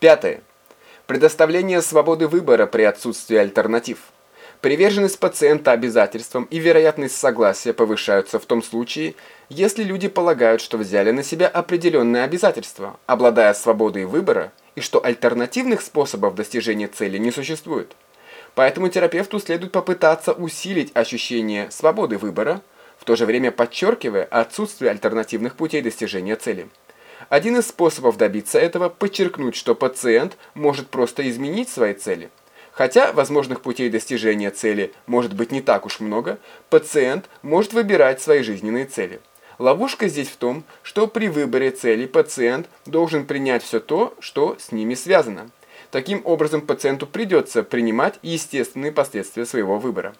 Пятое. Предоставление свободы выбора при отсутствии альтернатив. Приверженность пациента обязательствам и вероятность согласия повышаются в том случае, если люди полагают, что взяли на себя определенные обязательства, обладая свободой выбора, и что альтернативных способов достижения цели не существует. Поэтому терапевту следует попытаться усилить ощущение свободы выбора, в то же время подчеркивая отсутствие альтернативных путей достижения цели. Один из способов добиться этого – подчеркнуть, что пациент может просто изменить свои цели. Хотя возможных путей достижения цели может быть не так уж много, пациент может выбирать свои жизненные цели. Ловушка здесь в том, что при выборе цели пациент должен принять все то, что с ними связано. Таким образом, пациенту придется принимать естественные последствия своего выбора.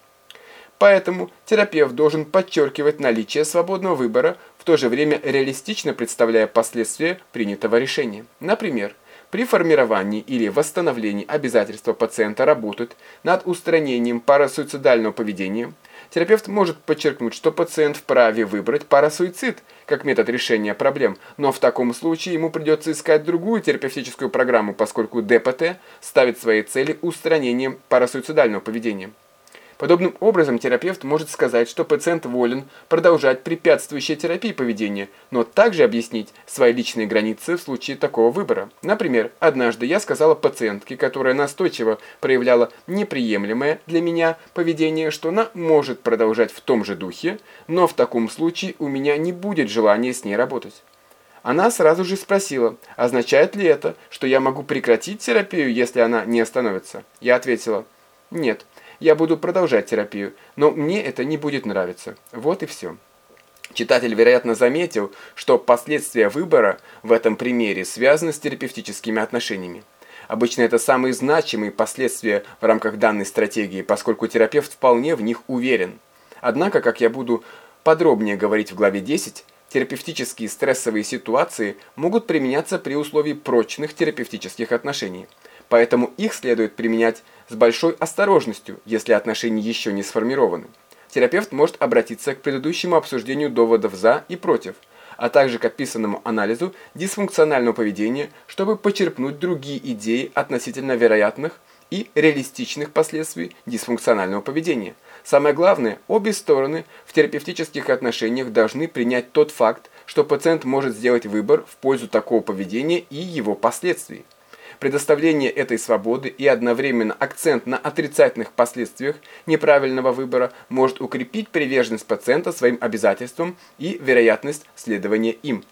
Поэтому терапевт должен подчеркивать наличие свободного выбора, в то же время реалистично представляя последствия принятого решения. Например, при формировании или восстановлении обязательства пациента работать над устранением парасуицидального поведения, терапевт может подчеркнуть, что пациент вправе выбрать парасуицид как метод решения проблем, но в таком случае ему придется искать другую терапевтическую программу, поскольку ДПТ ставит своей цели устранением парасуицидального поведения. Подобным образом терапевт может сказать, что пациент волен продолжать препятствующие терапии поведения, но также объяснить свои личные границы в случае такого выбора. Например, однажды я сказала пациентке, которая настойчиво проявляла неприемлемое для меня поведение, что она может продолжать в том же духе, но в таком случае у меня не будет желания с ней работать. Она сразу же спросила, означает ли это, что я могу прекратить терапию, если она не остановится? Я ответила, нет, я буду продолжать терапию, но мне это не будет нравиться. Вот и все. Читатель, вероятно, заметил, что последствия выбора в этом примере связаны с терапевтическими отношениями. Обычно это самые значимые последствия в рамках данной стратегии, поскольку терапевт вполне в них уверен. Однако, как я буду подробнее говорить в главе 10, терапевтические стрессовые ситуации могут применяться при условии прочных терапевтических отношений. Поэтому их следует применять с большой осторожностью, если отношения еще не сформированы. Терапевт может обратиться к предыдущему обсуждению доводов «за» и «против», а также к описанному анализу дисфункционального поведения, чтобы почерпнуть другие идеи относительно вероятных и реалистичных последствий дисфункционального поведения. Самое главное, обе стороны в терапевтических отношениях должны принять тот факт, что пациент может сделать выбор в пользу такого поведения и его последствий. Предоставление этой свободы и одновременно акцент на отрицательных последствиях неправильного выбора может укрепить приверженность пациента своим обязательствам и вероятность следования им.